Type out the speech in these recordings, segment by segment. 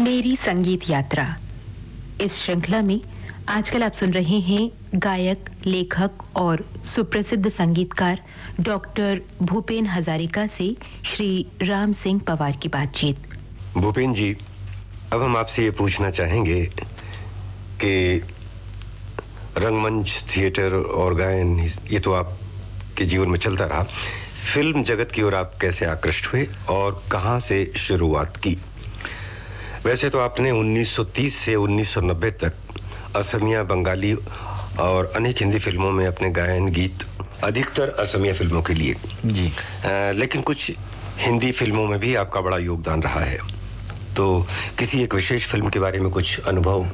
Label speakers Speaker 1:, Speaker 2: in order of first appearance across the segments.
Speaker 1: मेरी संगीत यात्रा। इस श्रृंखला में आजकल आप सुन रहे हैं गायक लेखक और सुप्रसिद्ध संगीतकार डॉक्टर भूपेन हजारिका से श्री राम सिंह पवार की बातचीत।
Speaker 2: भूपेन जी अब हम आपसे ये पूछना चाहेंगे कि रंगमंच थिएटर और गायन ये तो आपके जीवन में चलता रहा। फ़िल्म जगत की ओर आप कैसे आकृष्ट हुए और कहाँ से शुरुआत की? वैसे तो आपने 1930 से 1990 तक असमिया बंगाली और अनेक हिंदी फ़िल्मों में अपने गायन गीत अधिकतर असमिया फ़िल्मों के लिए।
Speaker 3: जी।
Speaker 2: अ, लेकिन कुछ हिंदी फ़िल्मों में भी आपका बड़ा योगदान रहा है। तो किसी एक विशेष फ़िल्म के बारे में कुछ अनुभव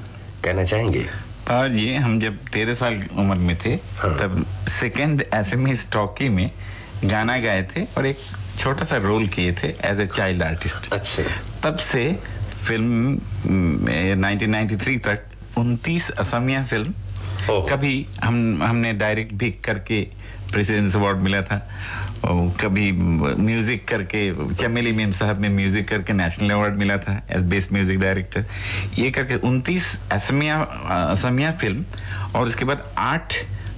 Speaker 2: कहना चाहेंगे?
Speaker 3: और ये हम जब तेरह साल उम्र में थे
Speaker 2: हाँ।
Speaker 3: तब सेकेंड एसएमएस टॉकी में गाना गाए थे और एक छोटा सा रोल किए थे एज ए चाइल्ड आर्टिस्ट
Speaker 2: अच्छा।
Speaker 3: तब से फ़िल्म mm, 1993 तक 29 असमिया फ़िल्म कभी हम हमने डायरेक्ट भी करके प्रेसिडेंस अवार्ड मिला था। कभी म्यूज़िक करके चमेली मेम साहब में म्यूज़िक करके नेशनल अवार्ड मिला था एज बेस्ट म्यूज़िक डायरेक्टर ये करके 29 असमिया असमिया फ़िल्म और उसके बाद आठ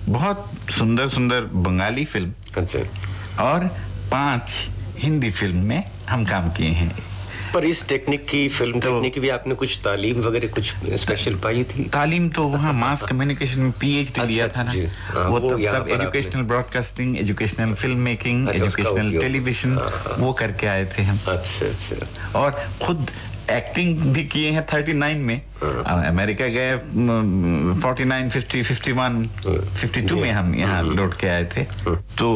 Speaker 3: बहुत सुंदर सुंदर बंगाली फ़िल्म
Speaker 2: अच्छा।
Speaker 3: और पाँच हिंदी फ़िल्म में हम काम किए हैं।
Speaker 2: पर इस टेक्निक की फ़िल्म
Speaker 3: तो-
Speaker 2: टेक्निक की भी आपने कुछ तालीम वगैरह कुछ स्पेशल पाई थी
Speaker 3: तालीम तो वहाँ मास कम्युनिकेशन में पीएचडी
Speaker 2: अच्छा,
Speaker 3: लिया था ना
Speaker 2: जी। हाँ,
Speaker 3: वो
Speaker 2: वो
Speaker 3: तब तब educational broadcasting educational film making
Speaker 2: अच्छा,
Speaker 3: एजुकेशनल टेलीविज़न
Speaker 2: हाँ, हाँ।
Speaker 3: वो करके आए थे हम
Speaker 2: अच्छा अच्छा
Speaker 3: और खुद एक्टिंग भी किए हैं 39 में
Speaker 2: हाँ।
Speaker 3: अमेरिका गए म, 49 50 51 52
Speaker 2: जी।
Speaker 3: में हम यहाँ
Speaker 2: हम्म।
Speaker 3: लौट के आए थे
Speaker 2: हम्म।
Speaker 3: तो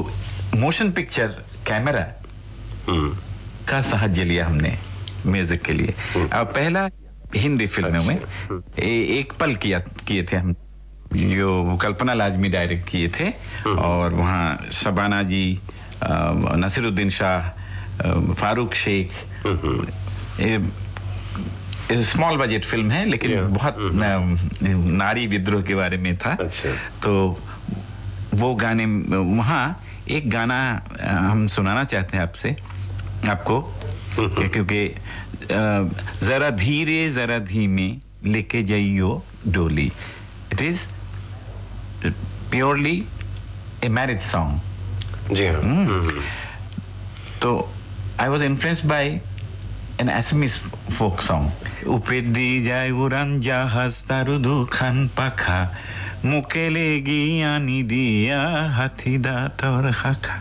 Speaker 3: मोशन पिक्चर कैमरा
Speaker 2: हम्म
Speaker 3: का साहाଯ୍य लिया हमने म्यूज़िक के लिए
Speaker 2: हम्म।
Speaker 3: और पहला हिंदी फ़िल्मों में
Speaker 2: अच्छा, हम्म।
Speaker 3: ए, एक पल किया किए थे हम जो कल्पना लाजमी डायरेक्ट किए थे
Speaker 2: हम्म।
Speaker 3: और वहाँ Shabana ji Naseeruddin Shah Farooq Sheikh small budget film है लेकिन बहुत। नारी विद्रोह के बारे में था
Speaker 2: अच्छा
Speaker 3: तो वो गाने वहाँ एक गाना हम सुनाना चाहते हैं आपसे आपको? क्योंकि जरा धीरे जरा धीमे लेके जाइयो डोली। It is purely a marriage song
Speaker 2: जी हाँ।
Speaker 3: तो I was influence by an Assamese folk song উপেদি যায় উরান যা হাস্তারু দুখান পাখা মুকেলে গিয়া নি দিয়া হাতি দা তর খাখা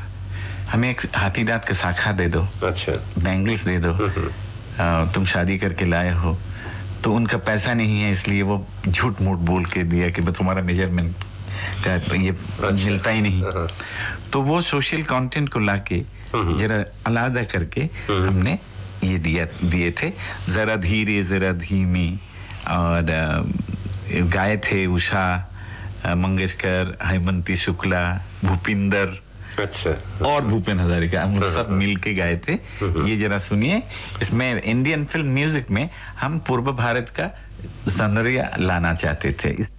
Speaker 3: हमें एक हाथी दांत का शाखा दे दो।
Speaker 2: अच्छा।
Speaker 3: बैंगल्स दे दो।
Speaker 2: हम्म,
Speaker 3: आ, तुम शादी करके लाए हो। तो उनका पैसा नहीं है इसलिए वो झूठ मूठ बोल के दिया कि तुम्हारा मेज़रमेंट का ये
Speaker 2: अच्छा।
Speaker 3: मिलता ही नहीं।
Speaker 2: हाँ।
Speaker 3: तो वो सोशल कंटेंट को लाके
Speaker 2: हम्म।
Speaker 3: जरा अलग करके
Speaker 2: हम्म।
Speaker 3: हमने ये दिया दिए थे। जरा धीरे जरा धीमी। और गाए थे उषा मंगेशकर हेमंती शुक्ला भूपिंदर।
Speaker 2: अच्छा।
Speaker 3: और भूपेन हजारिका हम
Speaker 2: हाँ,
Speaker 3: सब
Speaker 2: मिलके
Speaker 3: मिल के गाए थे। ये जरा सुनिए इसमें इंडियन फ़िल्म म्यूज़िक में हम पूर्व भारत का सौंदर्य लाना चाहते थे।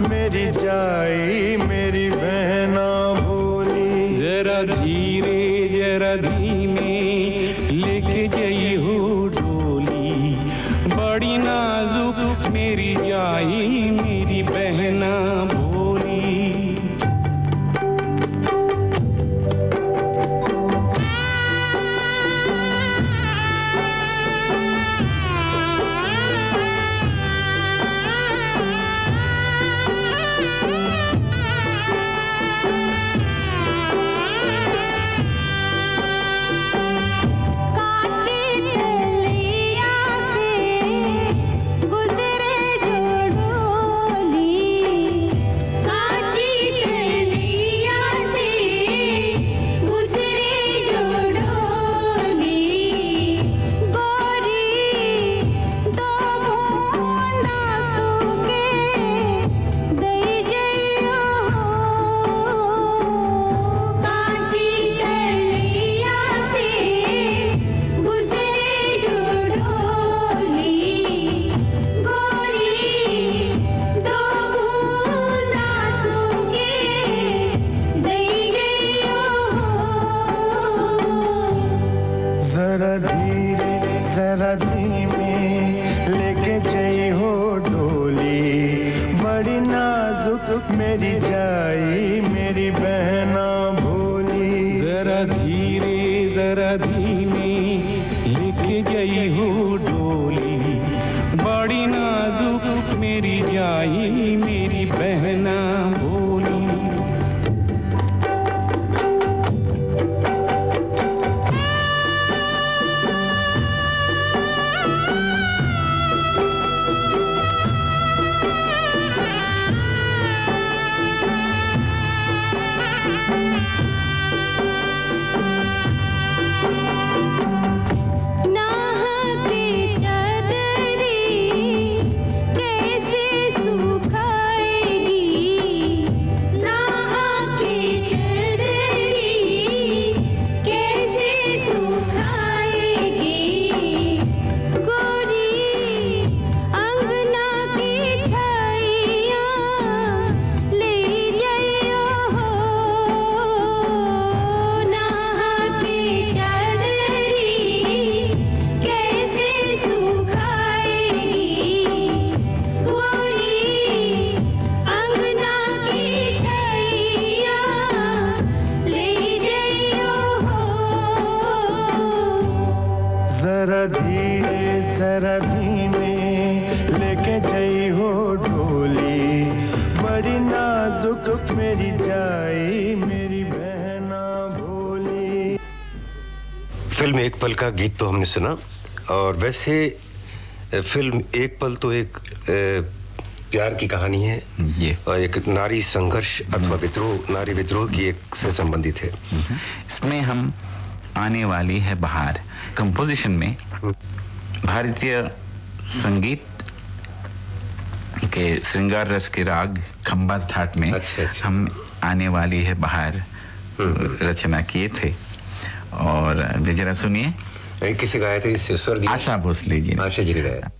Speaker 4: मेरी जाई मेरी बहना भोली जरा धीरे जरा धीमे मेरी जाई मेरी
Speaker 5: मेरी जाई मेरी बहना भोली।
Speaker 6: फ़िल्म एक पल का गीत तो हमने सुना और वैसे फ़िल्म एक पल तो एक प्यार की कहानी है।
Speaker 3: ये।
Speaker 6: और एक नारी संघर्ष अथवा विद्रोह नारी विद्रोह की एक से संबंधित है।
Speaker 3: इसमें हम आने वाली है बाहर। कंपोजिशन में भारतीय संगीत के श्रृंगार रस के राग खंबा ठाट में
Speaker 6: अच्छा, अच्छा।
Speaker 3: हम आने वाली है बाहर।
Speaker 6: हम्म।
Speaker 3: रचना किए थे। और जरा सुनिए।
Speaker 6: किसे गाया था स्वर
Speaker 3: आशा भोसले जी
Speaker 6: आशा जी ने गाया।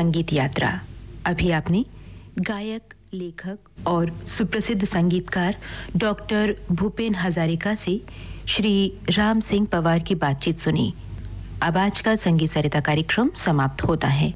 Speaker 1: संगीत यात्रा। अभी आपने गायक, लेखक और सुप्रसिद्ध संगीतकार डॉक्टर भूपेन हजारिका से श्री राम सिंह पवार की बातचीत सुनी। अब आज का संगीत सरिता कार्यक्रम समाप्त होता है।